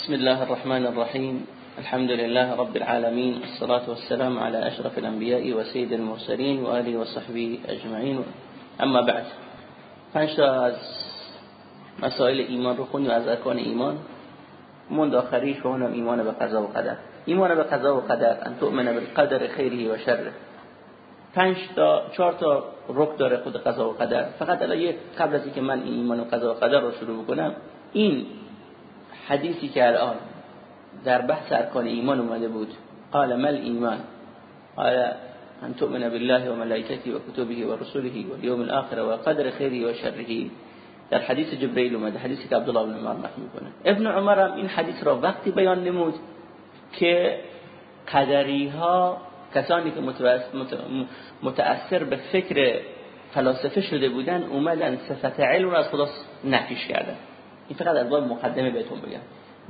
بسم الله الرحمن الرحيم. الحمد لله رب العالمين. الصلاة والسلام على أشرف الأنبياء وسيد المرسلين وآله وصحبه أجمعين. أما بعد پنج مسائل ایمان رو خونیم از ایمان. مند آخریش و اونم ایمان به قضا و قدر. ایمان به قضا و قدر. ان تؤمن بالقدر خیره و شره. پنج تا چهار تا رک داره خود قضا و قدر. فقط الان قبل از اینکه من این ایمان و قضا و قدر رو شروع بکنم این حدیثی که الان در بحث ارکان ایمان اومده بود قال مل ایمان؟ قال ان تؤمن بالله و ملائکته و کتبه و رسوله و اليوم الاخر و قدر خیره و شره. در حدیث جبرئیل اومده حدیثی که عبدالله بن عمر نقل می‌کنه. ابن عمر هم این حدیث را وقتی بیان نمود که قدری ها کسانی که متأثر به فکر فلاسفه شده بودن اومدن صفت علم را از خدا نفیش کردن. این فقط از باب مقدمه بهتون بگم.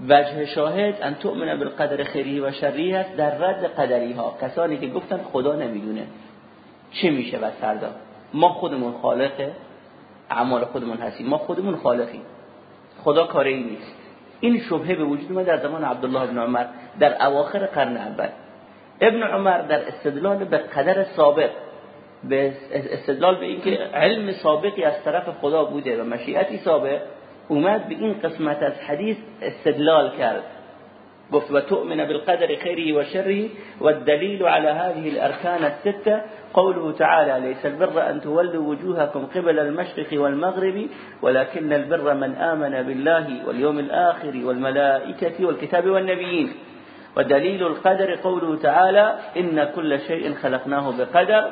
وجه شاهد ان تؤمن بالقدر خیری و شری است در رد قدری ها کسانی که گفتن خدا نمی‌دونه چه میشه و فردا ما خودمون خالق اعمال خودمون هستیم. ما خودمون خالقیم. خدا کاری نیست. این شبهه به وجود اومد در زمان عبدالله بن عمر در اواخر قرن اول. ابن عمر در استدلال به قدر سابق به استدلال به اینکه علم سابقی از طرف خدا بوده و مشیعتی سابق اومد به این قسمت از حدیث استدلال کرد گفت و تؤمن بالقدر خیره و شره والدليل على هذه الأركان الستة. قوله تعالى ليس البر أن تولوا وجوهكم قبل المشرق والمغرب ولكن البر من آمن بالله واليوم الآخر والملائكة والكتاب والنبيين. ودليل القدر قوله تعالى إن كل شيء خلقناه بقدر.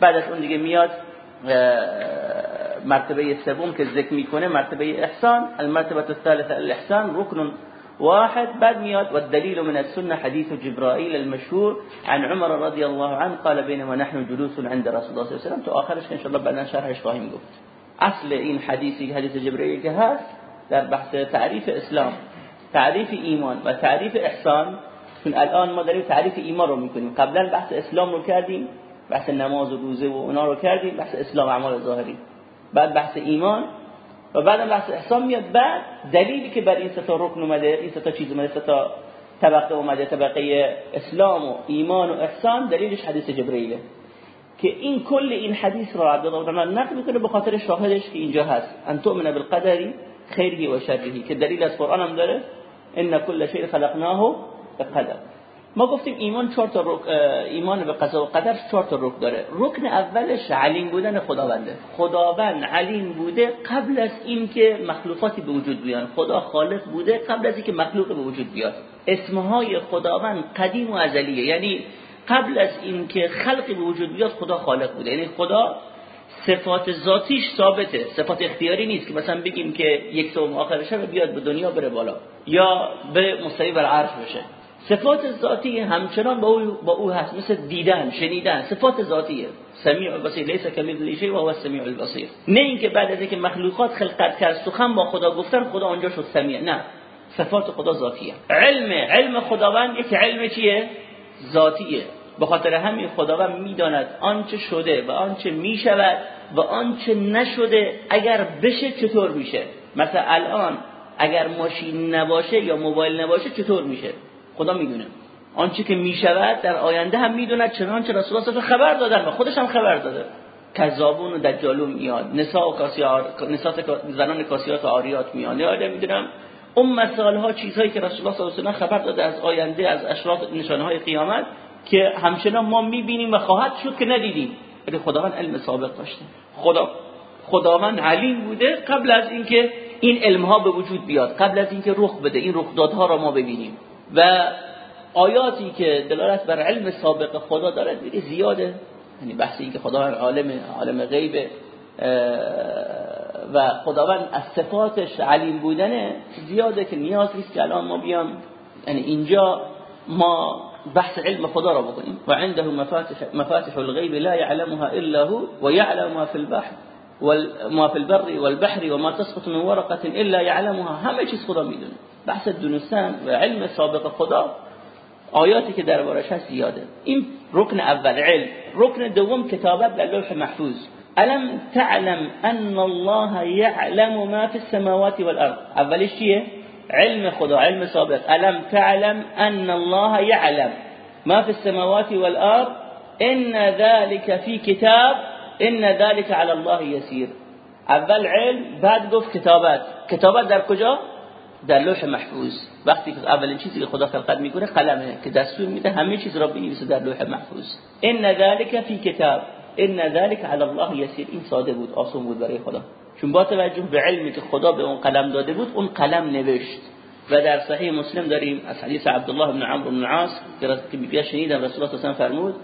بعد اون دیگه میاد مرتبه سوم که ذکر می‌کنه مرتبه احسان المرتبه الثالثه الاحسان ركن واحد. بعد مياد والدليل من السنة حديث جبرائيل المشهور عن عمر رضي الله عنه قال بينما نحن جلوس عند رسول الله صلى الله عليه وسلم تو آخرش شاء الله بعدا شرحش خواهیم گفت. اصل این حدیثی حدیث جبرائیل که هست در بحث تعریف اسلام تعریف ایمان و تعریف احسان. چون الان ما داریم تعریف ایمان رو می‌کنیم. قبلا بحث اسلام رو کردیم بحث نماز و روزه و اونا رو کردیم بحث اسلام اعمال ظاهری. بعد بحث ایمان و بعد بحث احسان میاد. بعد دلیلی که بر این سه تا رکن اومده این سه تا چیز اومده سه تا طبقه اومده طبقه اسلام و ایمان و احسان دلیلش حدیث جبرئیله که این کل این حدیث را عبدالله بن نقل می‌کنه به خاطر شاهدش که اینجا هست. ان تؤمن بالقدر خیره و شره که دلیل از قرآن هم داره. ان کل شیء خلقناه بقدر. ما گفتیم ایمان چهار تا رک... ایمان به قضا و قدر چهار تا رکن داره. رکن اولش علیم بودن خداونده. خداوند علیم بوده قبل از اینکه مخلوقاتی به وجود بیان. خدا خالق بوده قبل از اینکه مخلوق به وجود بیاد. اسمهای خداوند قدیم و ازلیه. یعنی قبل از اینکه خلقی به وجود بیاد خدا خالق بوده. یعنی خدا صفات ذاتیش ثابته. صفات اختیاری نیست که مثلا بگیم که یک سوم آخر شب بیاد به دنیا بره بالا. یا به مستوی بر عرش بشه. صفات ذاتی همچنان با او, با او هست مثل دیدن شنیدن. صفات ذاتیه. سمیع البصیر لیس کمثله شیء و هو السمیع البصیر. نه اینکه بعد از اینکه مخلوقات خلقت کرد سخن با خدا گفتن خدا اونجا شد سمیع. نه. صفات خدا ذاتیه. علم علم خداوند یک علم چیه؟ ذاتیه. به خاطر همین خداوند می‌داند آنچه شده و آنچه می‌شود و آنچه نشده اگر بشه چطور میشه؟ مثلا الان اگر ماشین نباشه یا موبایل نباشه چطور میشه؟ خدا می‌دونه. آنچه که می‌شود در آینده هم می‌دونه چنانچه رسول الله خبر دادن و خودش هم خبر داده. کذابون و دجالون میاد. نساء و کاسیات نسات زنان کاسیات و آریات میاد یاد می‌دونم اون مثال ها چیزهایی که رسول الله صلی الله علیه و خبر داده از آینده از اشراط نشانه های قیامت که همچنان ما می‌بینیم و خواهد شد که ندیدیم. ولی خداوند علم سابق داشته. خدا خداوند علیم بوده قبل از اینکه این علم ها به وجود بیاد. قبل از اینکه رخ بده. این رخدادها را ما ببینیم. و آیاتی که دلالت بر علم سابق خدا داره دیگه زیاده. یعنی بحث این که خداوند عالم عالم غیبه و خداوند از صفاتش علیم بودنه زیاده که نیاز نیست که الان ما بیام. یعنی اینجا ما بحث علم خدا را بکنیم. و عنده مفاتح مفاتح الغیب لا يعلمها الا هو ويعلم ما في البحر. وما في البر والبحر وما تسقط من ورقة إلا يعلمها. همه چیز خدا میدونه. بحث دونستن و علم سابق خدا که دربارش هست زیاده. این رکن اول علم. رکن دوم کتابت در لوح محفوظ. الم تعلم أن الله يعلم ما في السماوات والأرض؟ اولش چیه؟ علم خدا علم سابق الم تعلم أن الله يعلم ما في السماوات والأرض؟ إن ذلك في كتاب ان ذلك على الله يسير. اول علم بعد گفت کتابت. کتابت در کجا؟ در لوح محفوظ. وقتی که اولین چیزی که خدا خلقت می‌کنه قلمه که دستور میده همه چیز را بنویسه در لوح محفوظ. ان ذلك فی کتاب. ان ذلك على الله يسير این ساده بود آسان بود برای خدا. چون با توجه به علمی که خدا به اون قلم داده بود اون قلم نوشت. و در صحیح مسلم داریم از حدیث عبدالله بن عمرو بن العاص که بیا شنیدم رسول الله صلی فرمود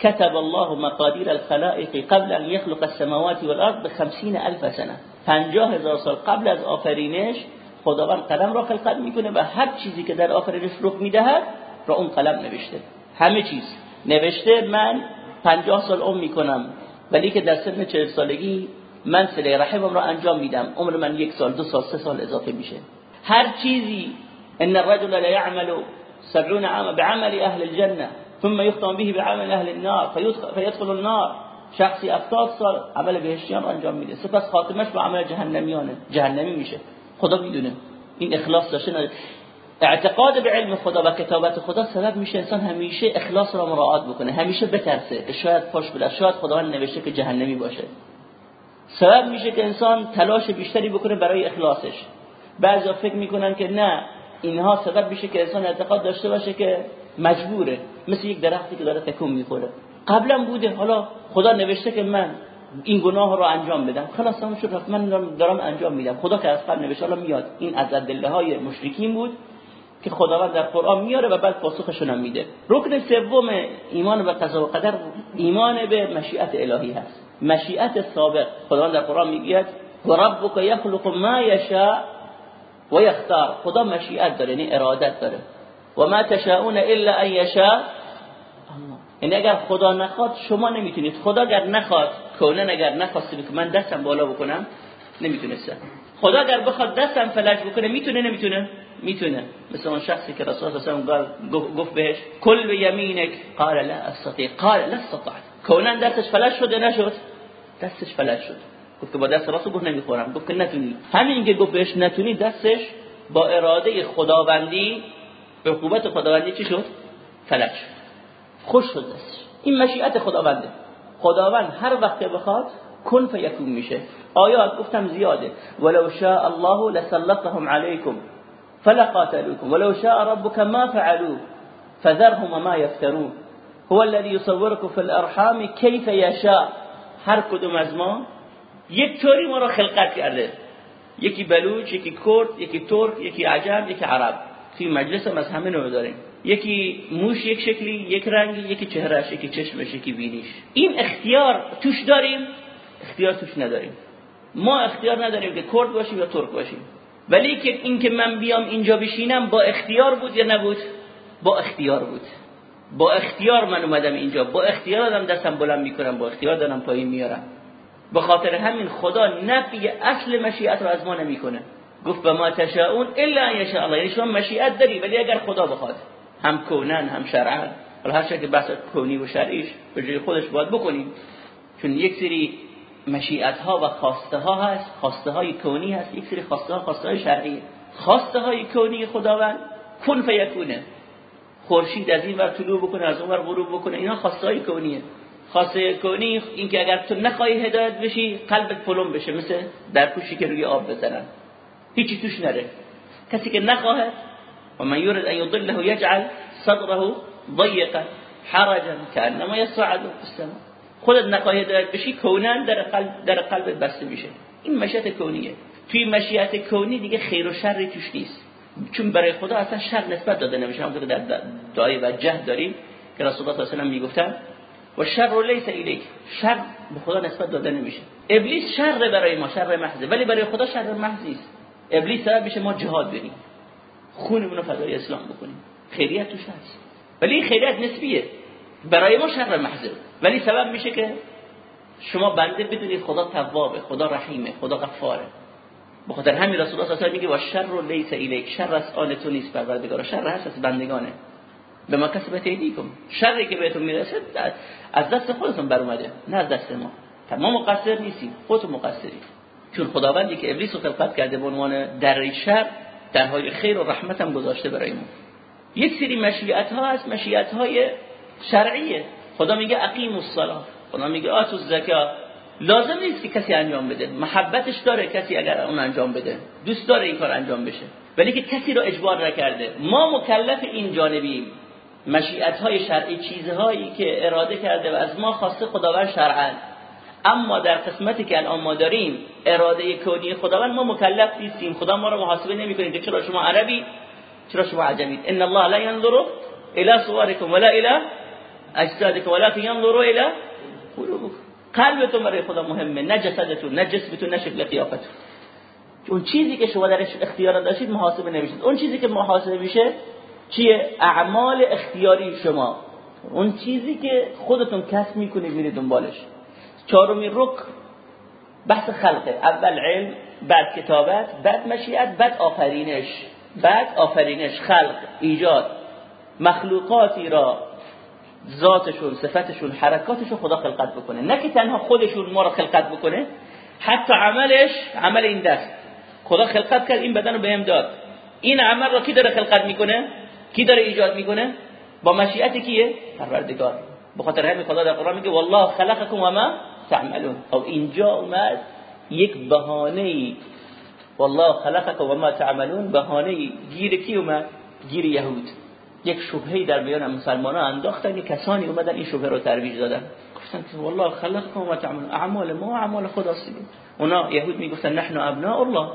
كتب الله مقادير الخلائق قبل ان يخلق السماوات والارض ب الف سنه 50 هزار سال قبل از آفرینش خداوند قلم را خلقت می‌کنه و هر چیزی که در آفرینش رخ می‌دهد را اون قلم نوشته. همه چیز. نوشته من 50 سال عمر می‌کنم ولی که در سن 40 سالگی من سله رحمم را انجام میدم. عمر من یک سال دو سال سه سال اضافه میشه. هر چیزی ان الرجل لا يعمل 70 عام بعمل اهل الجنه ثم يختم به بعمل اهل النار فيدخل النار. شخصی 70 سال عمل بهشتیان انجام میده. سپس خاتمش با عمل جهنمیانه. جهنمی میشه. خدا می‌دونه. این اخلاص داشته نداره اعتقاد به علم خدا و کتابت خدا سبب میشه انسان همیشه اخلاص را مراعات بکنه. همیشه بترسه. شاید پاش بده شاید خدا نوشته که جهنمی باشه. سبب میشه که انسان تلاش بیشتری بکنه برای اخلاصش. بعضیا فکر می‌کنن که نه اینها سبب میشه که انسان اعتقاد داشته باشه که مجبوره. مثل یک درختی که داره تکون می‌خوره. قبلا بوده حالا خدا نوشته که من این گناه رو انجام بدم. خلاص هم شد. من دارم انجام میدم. خدا که از قبل نوشته حالا میاد. این از دله های مشرکین بود که خداوند در قرآن میاره و بعد پاسخشون هم میده. رکن سوم ایمان به قضا و قدر ایمان به مشیت الهی هست. مشیت سابق. خداوند در قرآن میگه و ربک یخلق ما یشاء و یختار. خدا مشیت داره یعنی ارادت داره. و ما تشاؤون الا ان یشاء یعنی اگر خدا نخواد شما نمی‌تونید. خدا اگر نخواد کونن اگر نخواسته که من دستم بالا بکنم نمی‌تونسته. خدا اگر بخواد دستم فلج بکنه می‌تونه نمی‌تونه؟ می‌تونه. مثل اون شخصی که رسول الله گفت بهش کل به یمینک. قال لا استطيع قال لا استطعت کونن دستش فلج شده نشد؟ دستش فلج شد. گفت که با دست راست گفت نمی‌خورم. گفت که نتونی. همین که گفت بهش نتونی دستش با اراده خداوندی قوت خداوندی چی شد؟ فلج شد. خوش شد دستش. این مشیت خداونده. خداوند هر وقت بخواد کن فیکون میشه. آیات گفتم زیاده. ولو شاء الله لسلطهم عليكم فلقاتلوكم ولو شاء ربك ما فعلوه فذرهم ما يفترون هو الذي يصوركم في الارحام كيف يشاء هر کدوم از ما یک طوری ما را خلقت کرده. یکی بلوچ یکی کرد یکی ترک یکی عجم یکی عرب. توی مجلس هم از همه نوع داریم. یکی موش یک شکلی یک رنگی یکی چهرش یکی چشمش یکی بینیش. این اختیار توش داریم اختیار توش نداریم. ما اختیار نداریم که کرد باشیم یا ترک باشیم. ولی که این که من بیام اینجا بشینم با اختیار بود یا نبود؟ با اختیار بود. با اختیار من اومدم اینجا. با اختیار دارم دستم بلند می‌کنم با اختیار دارم پایین میارم به خاطر همین خدا نفی اصل مشیت رو از ما نمی‌کنه. گفت به ما تشاؤون الا ان یشاء الله. یعنی شما مشیت داری ولی اگر خدا بخواد هم کونن هم شرعن حالا هر که بحث کونی و شرعیش به جای خودش باید بکنیم. چون یک سری مشیت ها و خواسته ها هست خواسته های کونی هست یک سری خواسته ها خواسته های شرعی. خواسته های کونی خداوند کن فیکونه خورشید از این ور طلوع بکنه از اون ور غروب بکنه. اینا خواسته های کونیه. خواسته کونی این که اگر تو نخواهی هدایت بشی قلبت پلم بشه مثل در پوشی که روی آب بزنن. هیچی توش نره. کسی که نخواهد و من یورد ان یضله یجعل صدره ضیقا حرجا كانما يصعد في السماء. خودت نخواهی هدایت بشی کونن در قلب در قلبت بسته میشه. این مشیت کونیه. توی مشیت کونی دیگه خیر و شر توش نیست. چون برای خدا اصلا شر نسبت داده نمیشه. همونطور در دعای وجه داریم که رسول الله صلی الله علیه و می‌گفتن و شر لیس الیک. شر به خدا نسبت داده نمیشه. ابلیس شر برای ما شر محضه. ولی برای خدا شر محض نیست. ابلیس سبب میشه ما جهاد بریم. خونمون رو فدای اسلام بکنیم. خیریت توش هست. ولی این خیریت نسبیه. برای ما شر محضه. ولی سبب میشه که شما بنده بدونید خدا توابه خدا رحیمه خدا غفاره. بخاطر همین رسول الله صلی الله میگه و شر لیس الیک شر از آن تو نیست پروردگار. شر هست از بندگانه. به ما کسبت ایدیکم. شری که بهتون می‌رسه از دست خودتون بر اومده نه از دست ما. ما مقصر نیستیم. خودتون مقصری چون خداوندی که ابلیس رو خلقت کرده به عنوان در شر در حال خیر و رحمت هم گذاشته برای ما. یک سری مشیت ها هست مشیت های شرعیه. خدا میگه اقیم الصلاه خدا میگه آتو الزکات لازم نیست که کسی انجام بده. محبتش داره کسی اگر اون انجام بده. دوست داره این کار انجام بشه. ولی که کسی رو اجبار نکرده. ما مکلف این جانبیم. مشیعت های شرعی چیزهایی که اراده کرده و از ما خواسته خداوند شرعا اما در قسمتی که الان ما داریم اراده کونی خداوند ما مکلف نیستیم. خدا ما رو محاسبه نمی‌کنه چرا شما عربی چرا شما عجمید. ان الله لا ينظر الى صوركم ولا الى اجسادكم ولكن ينظر الى قلوبكم. قلبتون برای خدا مهمه نه جسدتون نه جسمتون نه شکل قیافتون. اون چیزی که شما درش اختیار داشتید محاسبه نمیشید. اون چیزی که محاسبه میشه چیه؟ اعمال اختیاری شما. اون چیزی که خودتون کسب می‌کنید میرید دنبالش. چهارمین رک بحث خلقه. اول علم بعد کتابت بعد مشیت بعد آفرینش. بعد آفرینش خلق ایجاد. مخلوقاتی را ذاتشون صفتشون حرکاتشون خدا خلقت بکنه. نه که تنها خودشون ما را خلقت بکنه حتی عملش عمل این دست. خدا خلقت کرد این بدن رو بهم داد. این عمل را کی داره خلقت می‌کنه؟ کی داره ایجاد می‌کنه؟ با مشیت کیه؟ پروردگار. به خاطر همین خدا در قرآن میگه والله خلقکم و ما تعملون. او اینجا اومد یک بهانه ای والله خلقکم و ما تعملون. بهانه گیر کی اومد؟ گیر یهود. یک شبهه در میان مسلمان ها انداختن. یک کسانی اومدن این شبهه رو ترویج دادن. گفتن که والله خلقکم و تعملون. اعمال ما اعمال خداست. اونا یهود می‌گفتن نحن ابناء الله.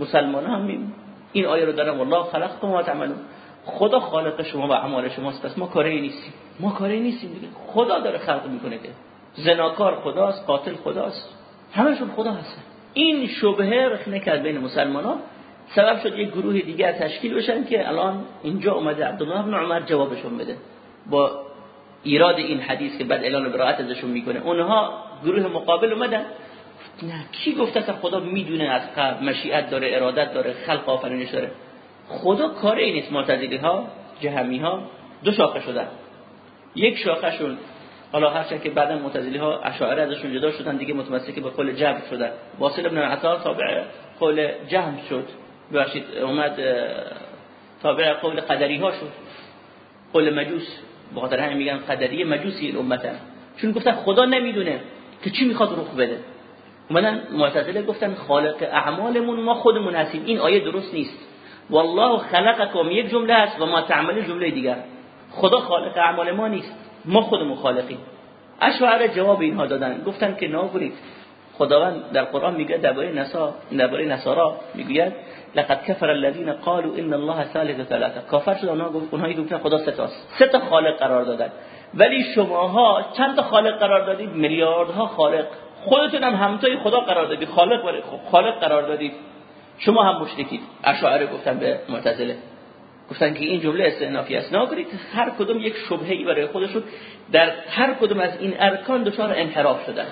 مسلمان هم این آیه رو دارن. والله خلقکم و تعملون. خدا خالق شما و اعمال شماست. پس ما کاری نیستیم. ما کاری نیستیم دیگه. خدا داره خلق می‌کنه که. زناکار خداست قاتل خداست. همشون خدا هستن. این شبهه رخنه کرد بین مسلمان ها سبب شد یک گروه دیگه تشکیل بشن که الان اینجا اومده. عبدالله بن عمر جوابشون بده. با ایراد این حدیث که بعد اعلان براءت ازشون می‌کنه. اونها گروه مقابل اومدن. نه کی گفته که خدا می‌دونه از قبل مشیت داره ارادت داره خلق آفرینش داره. خدا کار این نیست معتزلی ها جهمی ها دو شاخه شدن. یک شاخهشون حالا هرچند که بعدا معتزلی ها اشاعره ازشون جدا شدن دیگه متمسک به قول جبر شدن. واصل ابن عطا تابع قول جهم شد. باشید اومد تابع قول قدری ها شد. قول مجوس به خاطر همین میگن قدری مجوسی امتن چون گفتن خدا نمی‌دونه که چی می‌خواد رخ بده. اومدن معتزله گفتن خالق اعمالمون ما خودمون هستیم. این آیه درست نیست. والله خلقکم یک جمله است و ما تعمل جمله دیگر. خدا خالق اعمال ما نیست. ما خودمون خالقیم اشعار جواب اینها دادن. گفتن که ناگرید خداوند در قرآن میگه درباره نسا درباره نصارا می‌گوید لقد کفر الذين قالوا ان الله ثالث ثلاثه. کافر شد اونها اونهایی گفتن خدا سه تاست سه تا خالق قرار دادن. ولی شماها چند تا خالق قرار دادید؟ میلیاردها خالق. خودتون هم همتای خدا قرار دادید. خالق خالق قرار دادید. شما هم مشرکید. اشاعره گفتن به معتزله. گفتن که این جمله استئنافی است. ناگرید هر کدوم یک شبهه‌ای برای خودشون در هر کدوم از این ارکان دچار انحراف شدن.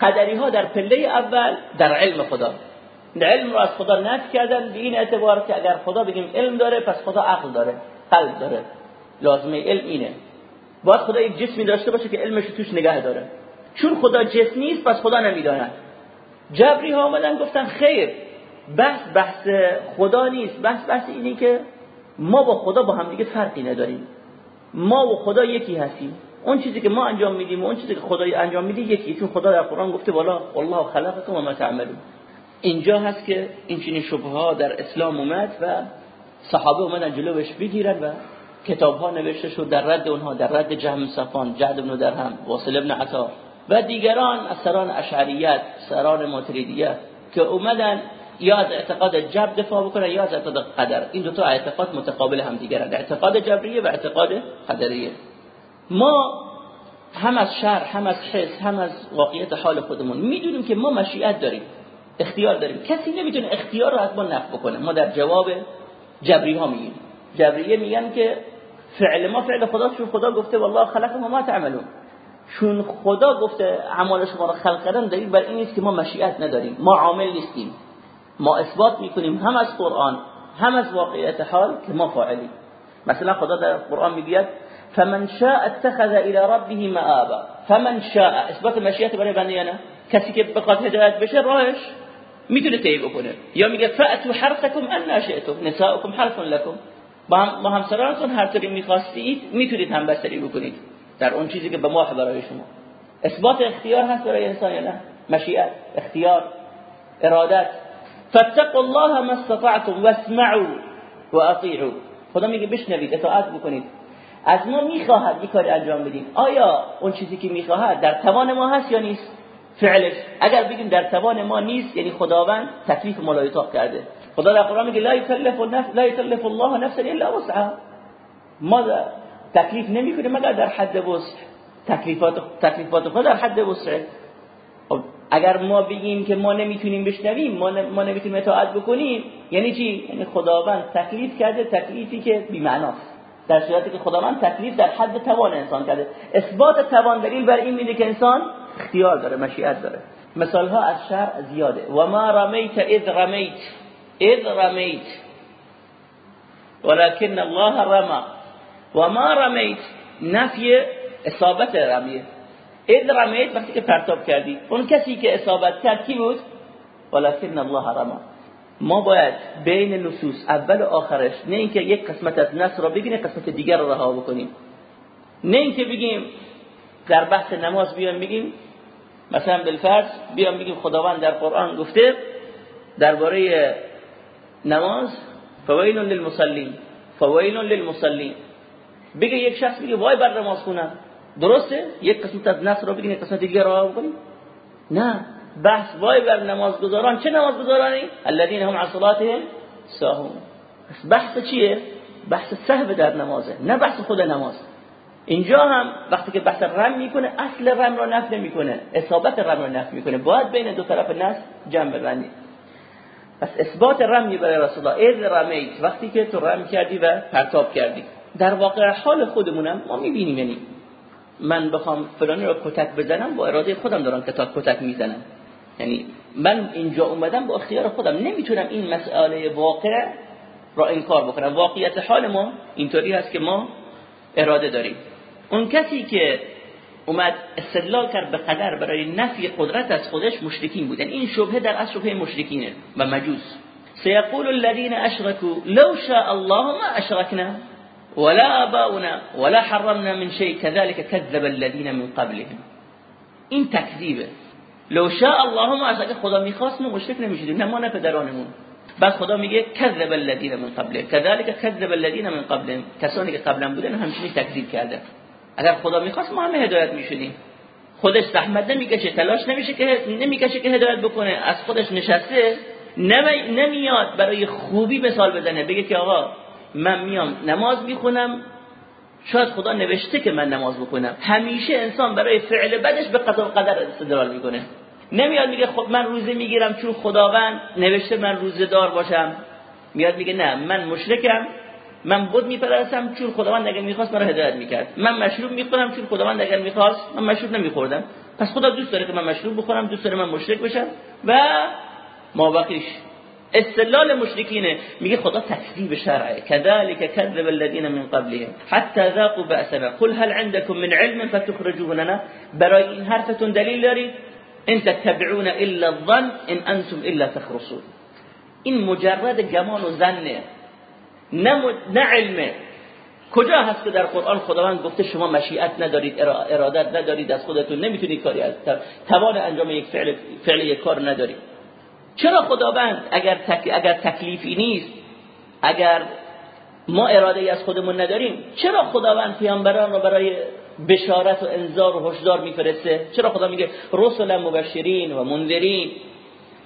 قدری ها در پله اول در علم خدا. علم رو از خدا نفی کردن به این اعتبار که اگر خدا بگیم علم داره پس خدا عقل داره قلب داره. لازمه علم اینه. باید خدا یک جسمی داشته باشه که علمش توش نگه داره. چون خدا جسم نیست پس خدا نمی‌داند. جبری ها آمدن گفتن خیر. بحث بحث خدا نیست. بحث بحث اینی که ما با خدا با هم دیگه فرقی نداریم. ما و خدا یکی هستیم. اون چیزی که ما انجام میدیم و اون چیزی که خدا انجام میده یکی چون خدا در قرآن گفته والا والله خلقکم و ما تعملون. اینجا هست که این چنین شبه ها در اسلام اومد و صحابه اومدن جلوش بگیرن و کتاب ها نوشته شد در رد اونها در رد جهم صفان جعد بن درهم واصل ابن عطا. و دیگران از سران اشعریت سران ماتریدیت که اومدن یا از اعتقاد جبر دفاع بکنن یا از اعتقاد قدر. این دو تا اعتقاد متقابل هم دیگرن. اعتقاد جبریه و اعتقاد قدریه. ما هم از شر هم از حس هم از واقعیت حال خودمون می‌دونیم که ما مشیت داریم اختیار داریم. کسی نمی‌تونه اختیار رو از ما نفع بکنه. ما در جواب جبری ها میگیم. جبریه میگن که فعل ما فعل خدا چون خدا گفته والله خلق ما تعملون. چون خدا گفته اعمال شما رو خلق کردن دلیل بر این نیست که ما مشیت نداریم. ما عامل نیستیم. ما اثبات می‌کنیم هم از قرآن هم از واقعیت حال که ما فاعلیم. مثلا خدا در قرآن می‌گوید فمن شاء اتخذ الى ربه مآبا. فمن شاء. اثبات مشیت برای بنده نه؟ کسی که بخواد هدایت بشه راهش می‌تونه طی بکنه. یا میگه فأتو حرثکم ان نشئتم نساؤکم حرث لكم با هم همسرانتون هر طوری می‌خواستید می‌تونید همبستری بکنید در اون چیزی که به ماه برای شما. اثبات اختیار هست برای انسان یا نه؟ مشیت اختیار ارادت. فاتقوا الله ما استطعتم واسمعوا واطيعوا خدا میگه بشنوید اطاعت بکنید. از ما می‌خواهد یک کاری انجام بدیم آیا اون چیزی که می‌خواهد در توان ما هست یا نیست؟ فعلش. اگر بگیم در توان ما نیست یعنی خداوند تکلیف ما کرده. خدا در قرآن میگه لا یکلف النفس لا یکلف الله نفسا الا وسعها. ما تکلیف نمی‌کنه مگر در حد وسع. تکلیفات تکلیفات خود در حد وسع خب اگر ما بگیم که ما نمی‌تونیم بشنویم ما, ما نمی‌تونیم اطاعت بکنیم یعنی چی؟ یعنی خداوند تکلیف کرده تکلیفی که بی معناست در صورتی که خداوند تکلیف در حد توان انسان کرده. اثبات توان دلیل بر این میده که انسان اختیار داره مشیت داره. مثال ها از شرع زیاده. و ما رمیت اذ رمیت اذ رمیت ولكن الله رمى و ما رمیت نفی اصابت رمیه. اذ رمیت وقتی که پرتاب کردی. اون کسی که اصابت کرد کی بود؟ ولكن الله رمى ما باید بین نصوص اول و آخرش نه اینکه یک قسمت از نص را بگیم قسمت دیگر را رها بکنیم. نه اینکه بگیم در بحث نماز بیان بگیم مثلا بالفرض بیان بگیم خداوند در قرآن گفته درباره نماز فویل للمصلین فویل للمصلین. بگه یک شخص بگه وای بر نماز خونم. درسته؟ یک قسمت از نص را بگیم یک قسمت دیگر را بکنیم؟ نه. بحث وای بر نمازگزاران. چه نمازگزارانی؟ الذين هم عن صلاتهم ساهون. بحث چیه؟ بحث سهو در نمازه نه بحث خود نماز. اینجا هم وقتی که بحث رم می‌کنه اصل رم را نفی نمی‌کنه اصابت رم را نفی می‌کنه. باید بین دو طرف نص جمع ببندی پس اثبات رمی برای رسول الله اذ رمیت. وقتی که تو رم کردی و پرتاب کردی. در واقع حال خودمونم ما می‌بینیم یعنی من بخوام فلانی رو کتک بزنم با اراده خودم دارم کتک کتک می‌زنم. یعنی من اینجا اومدم با اختیار خودم. نمی‌تونم این مسئله واقع را انکار بکنم. واقعیت حال ما اینطوری هست که ما اراده داریم. اون کسی که اومد استدلال کرد به قدر برای نفی قدرت از خودش مشرکین بودن. این شبهه در اصل شبهه مشرکینه و مجوس. سيقول الذين اشركوا لو شاء الله ما اشركنا ولا آباؤنا ولا حرمنا من شيء. كذلك كذب الذين من قبلهم. این تکذیبه. لو شاء الله ما اگه خدا می‌خواست ما مشرک نمی‌شدیم نه ما نه پدرانمون. بعد خدا میگه کذب الذين من قبل كذلك كذب الذين من قبل کسانی که قبلا بودن همچنین تکذیب کرده اگر خدا می‌خواست ما همه هدایت می‌شدیم. خودش زحمت نمی‌کشه تلاش نمیشه که نمی‌کشه که هدایت بکنه. از خودش نشسته نمیاد برای خوبی مثال بزنه. بگه که آقا من میام نماز می‌خونم شاید خدا نوشته که من نماز بکنم همیشه انسان برای فعل بدش به قضا و قدر استدلال می‌کنه. نمیاد میگه خب من روزه می‌گیرم چون خداوند نوشته من روزه دار باشم. میاد میگه نه من مشرکم من بود میپرستم چون خداوند اگر می‌خواست مرا هدایت می‌کرد. من مشروب می‌خورم چون خداوند اگر می‌خواست من مشروب نمیخوردم. پس خدا دوست داره که من مشروب بخورم دوست داره من مشرک بشم و ما بقیش. استدلال مشرکینه. میگه خدا تکذیب شرعه. كذلك كذب الذين من قبلهم. حتى ذاقوا بأسنا قل هل عندكم من علم فتخرجوه لنا؟ برای این حرفتون دلیل دارید ان تتبعون الا الظن ان انتم الا تخرصون. این مجرد گمان و ظنه. نه علمه. کجا هست که در قرآن خداوند گفته شما مشیت ندارید ارادت ندارید از خودتون نمی‌تونید کاری از توان انجام یک فعل فعل کار ندارید. چرا خداوند اگر تک... اگر تکلیفی نیست اگر ما اراده از خودمون نداریم چرا خداوند پیامبران رو برای بشارت و انذار و هشدار میفرسته؟ چرا خدا میگه رسلا مبشرین و منذرین؟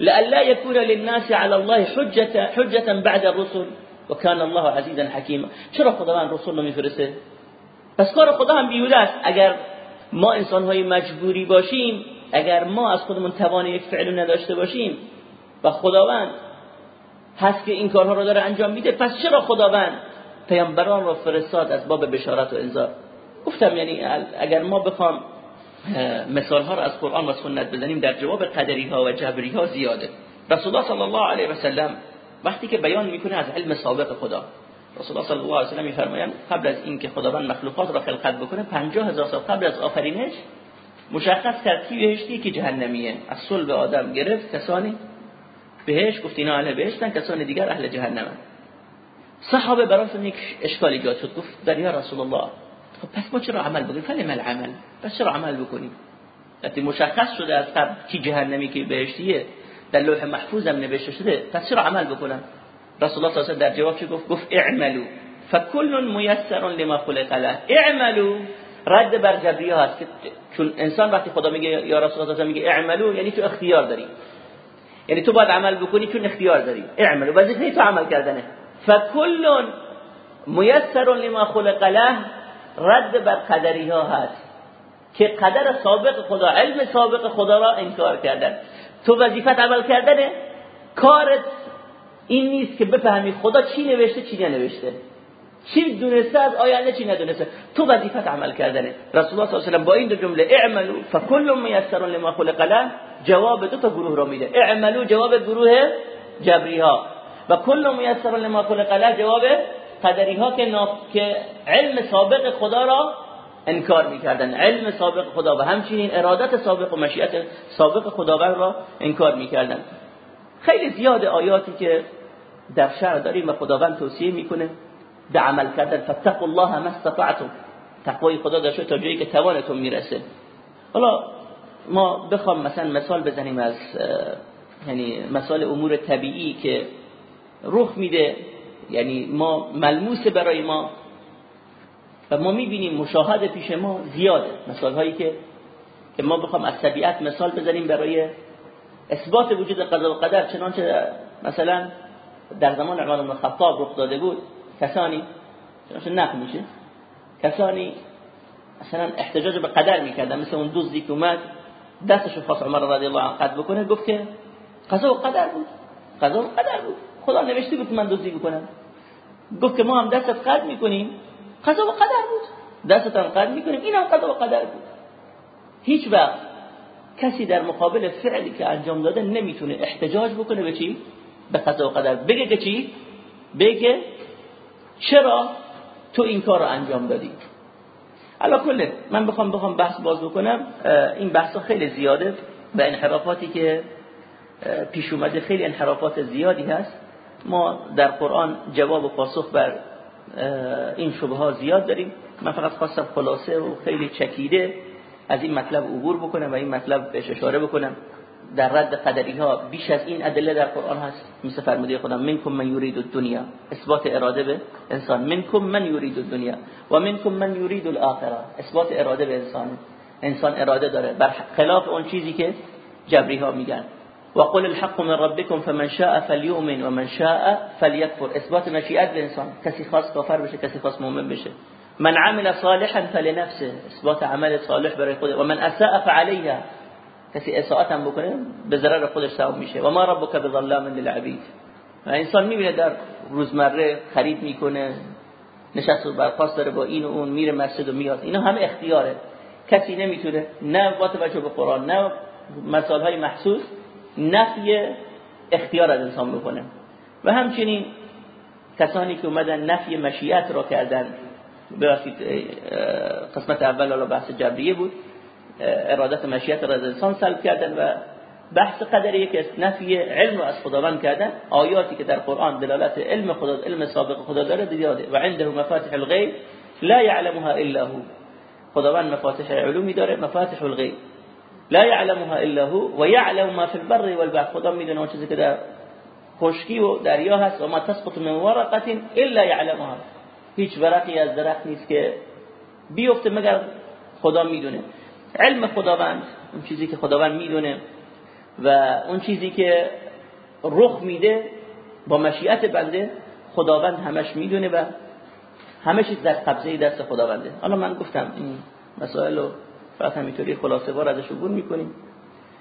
لئلا يكون للناس على الله حجه حجه بعد الرسل. وكان الله عزيزا حكيما چرا خداوند رسول رو میفرسته؟ پس کار خدا هم بیهوده است. اگر ما انسان های مجبوری باشیم اگر ما از خودمون توان یک فعل نداشته باشیم و خداوند هست که این کارها رو داره انجام میده پس چرا خداوند پیامبران رو فرستاد از باب بشارت و انذار؟ گفتم یعنی اگر ما بخوام مثال ها رو از قرآن و سنت بزنیم در جواب قدری ها و جبری ها زیاده. رسول الله صلی الله علیه و سلم وقتی که بیان می‌کنه از علم سابق خدا رسول الله صلی الله علیه و سلم میفرمایند قبل از اینکه خداوند مخلوقات را خلقت بکنه 50 هزار سال قبل از آفرینش مشخص کرد کی بهشتی که جهنمیه. از صلب آدم گرفت کسانی بهش گفت اینا اهل بهشتن کسان دیگر اهل جهنم صحابه براشون یک اشکال ایجاد شد گفت در یا رسول الله خب پس ما چرا عمل بکنیم؟ فلم العمل؟ پس چرا عمل بکنیم؟ وقتی مشخص شده از قبل کی جهنمی که بهشتیه در لوح محفوظ هم نوشته شده پس چرا عمل بکنم رسول الله صلی الله در جواب چی گفت؟ گفت اعملوا. فكل میسر لما خلق له. اعملوا. رد بر جبریه هست چون انسان وقتی خدا میگه یا رسول الله میگه اعملوا یعنی تو اختیار داری. یعنی تو باید عمل بکنی چون اختیار داری. اعملوا وظیفه تو عمل کردنه. فكل میسر لما خلق له رد بر قدری ها هست. که قدر سابق خدا علم سابق خدا را انکار کردن. تو وظیفت عمل کردنه کارت این نیست که بفهمی خدا چی نوشته چی ننوشته. چی دونسته از آینده چی ندونسته. تو وظیفت عمل کردنه. رسول الله صلی الله علیه و با این دو جمله اعملوا فكل میسر لما خلق له جواب دو تا گروه را میده. اعملوا جواب گروه جبری ها و کل میسر لما خلق له جواب قدری ها که, که علم سابق خدا را انکار می‌کردن. علم سابق خدا و همچنین ارادت سابق و مشیت سابق خداوند را انکار می‌کردن. خیلی زیاد آیاتی که در شهر داریم و خداوند توصیه می‌کنه. به عمل کردن. فتقوا الله ما استطعتم. تقوای خدا داشته تا جایی که توانتون می‌رسه. حالا ما بخوام مثلا مثال بزنیم از یعنی مثال امور طبیعی که رخ میده. یعنی ما ملموس برای ما. و ما می‌بینیم مشاهده پیش ما زیاده. مثال هایی که که ما بخوام از طبیعت مثال بزنیم برای اثبات وجود قضا و قدر. چنانچه مثلا در زمان عمر بن خطاب رخ داده بود. کسانی نقل میشه کسانی مثلا احتجاج به قدر می‌کردن مثل اون دوزی که اومد دستش خواست عمر رضی الله عنه قد بکنه گفت که قضا و قدر بود قضا و قدر بود. خدا نوشته بود من دوزی بکنم. گفت که ما هم دستت قد می‌کنیم. قضا و قدر بود. دستتان قد می‌کنیم. این هم قضا و قدر بود. هیچ وقت کسی در مقابل فعلی که انجام داده نمی‌تونه احتجاج بکنه به چی؟ به قضا و قدر. بگه که چی؟ بگه چرا تو این کار رو انجام دادی؟ علا کله من بخوام بخوام بحث باز بکنم این بحث خیلی زیاده و انحرافاتی که پیش اومده خیلی انحرافات زیادی هست. ما در قرآن جواب و پاسخ بر این شبه ها زیاد داریم. من فقط خواستم خلاصه و خیلی چکیده از این مطلب عبور بکنم و این مطلب بهش اشاره بکنم. در رد قدری ها بیش از این ادله در قرآن هست. مثل فرموده خدا منکم من یرید الدنیا. اثبات اراده به انسان. منکم من یرید الدنیا. و منکم من یرید الاخره. اثبات اراده به انسان. انسان اراده داره. بر خلاف اون چیزی که جبری ها میگن وقل الحق من ربكم فمن شاء فليؤمن ومن شاء فليكفر اثبات مشیت به انسان. کسی خواست کافر بشه کسی خواست مؤمن بشه. من عمل صالحا فلنفسه. اثبات عمل صالح برای خود. و من اساء فعليها کسی اساءت هم بکنه به ضرر خودش ثواب میشه. و ما ربک بظلام للعبید. و انسان می‌بینه در روزمره خرید می‌کنه نشست و برخواست داره با این و اون میره مسجد و میاد. اینا همه اختیاره. کسی نمی‌تونه نه با توجه به قرآن نه مسائل های محسوس نفی اختیار از انسان بکنه. و همچنین کسانی که اومدن نفی مشیت را کردن ببخشید قسمت اول حالا بحث جبریه بود ارادت مشیت را از انسان سلب کردن و بحث قدریه که نفی علم را از خداوند کردن. آیاتی که در قرآن دلالت علم خدا علم سابق خدا داره زیاده. و عنده مفاتح الغیب لا يعلمها الا هو. خداوند مفاتح علومی داره مفاتح الغیب. لا يعلمها الا هو و يعلم ما في البر والبحر. خدا می‌دونه اون چیزی که در خشکی و دریا هست. و ما تسقط من ورقه الا يعلمها هیچ ورقی از درخت نیست که بیفته مگر خدا می‌دونه. علم خداوند اون چیزی که خداوند می‌دونه و اون چیزی که رخ میده با مشیت بنده خداوند همش می‌دونه و همه چیز در قبضه دست خداونده. حالا من گفتم این مسائل رو فقط همینطوری خلاصه وار ازش عبور می‌کنیم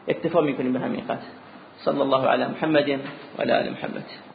اکتفا می‌کنیم به همین قطع صلی الله علی محمد و علی محمد.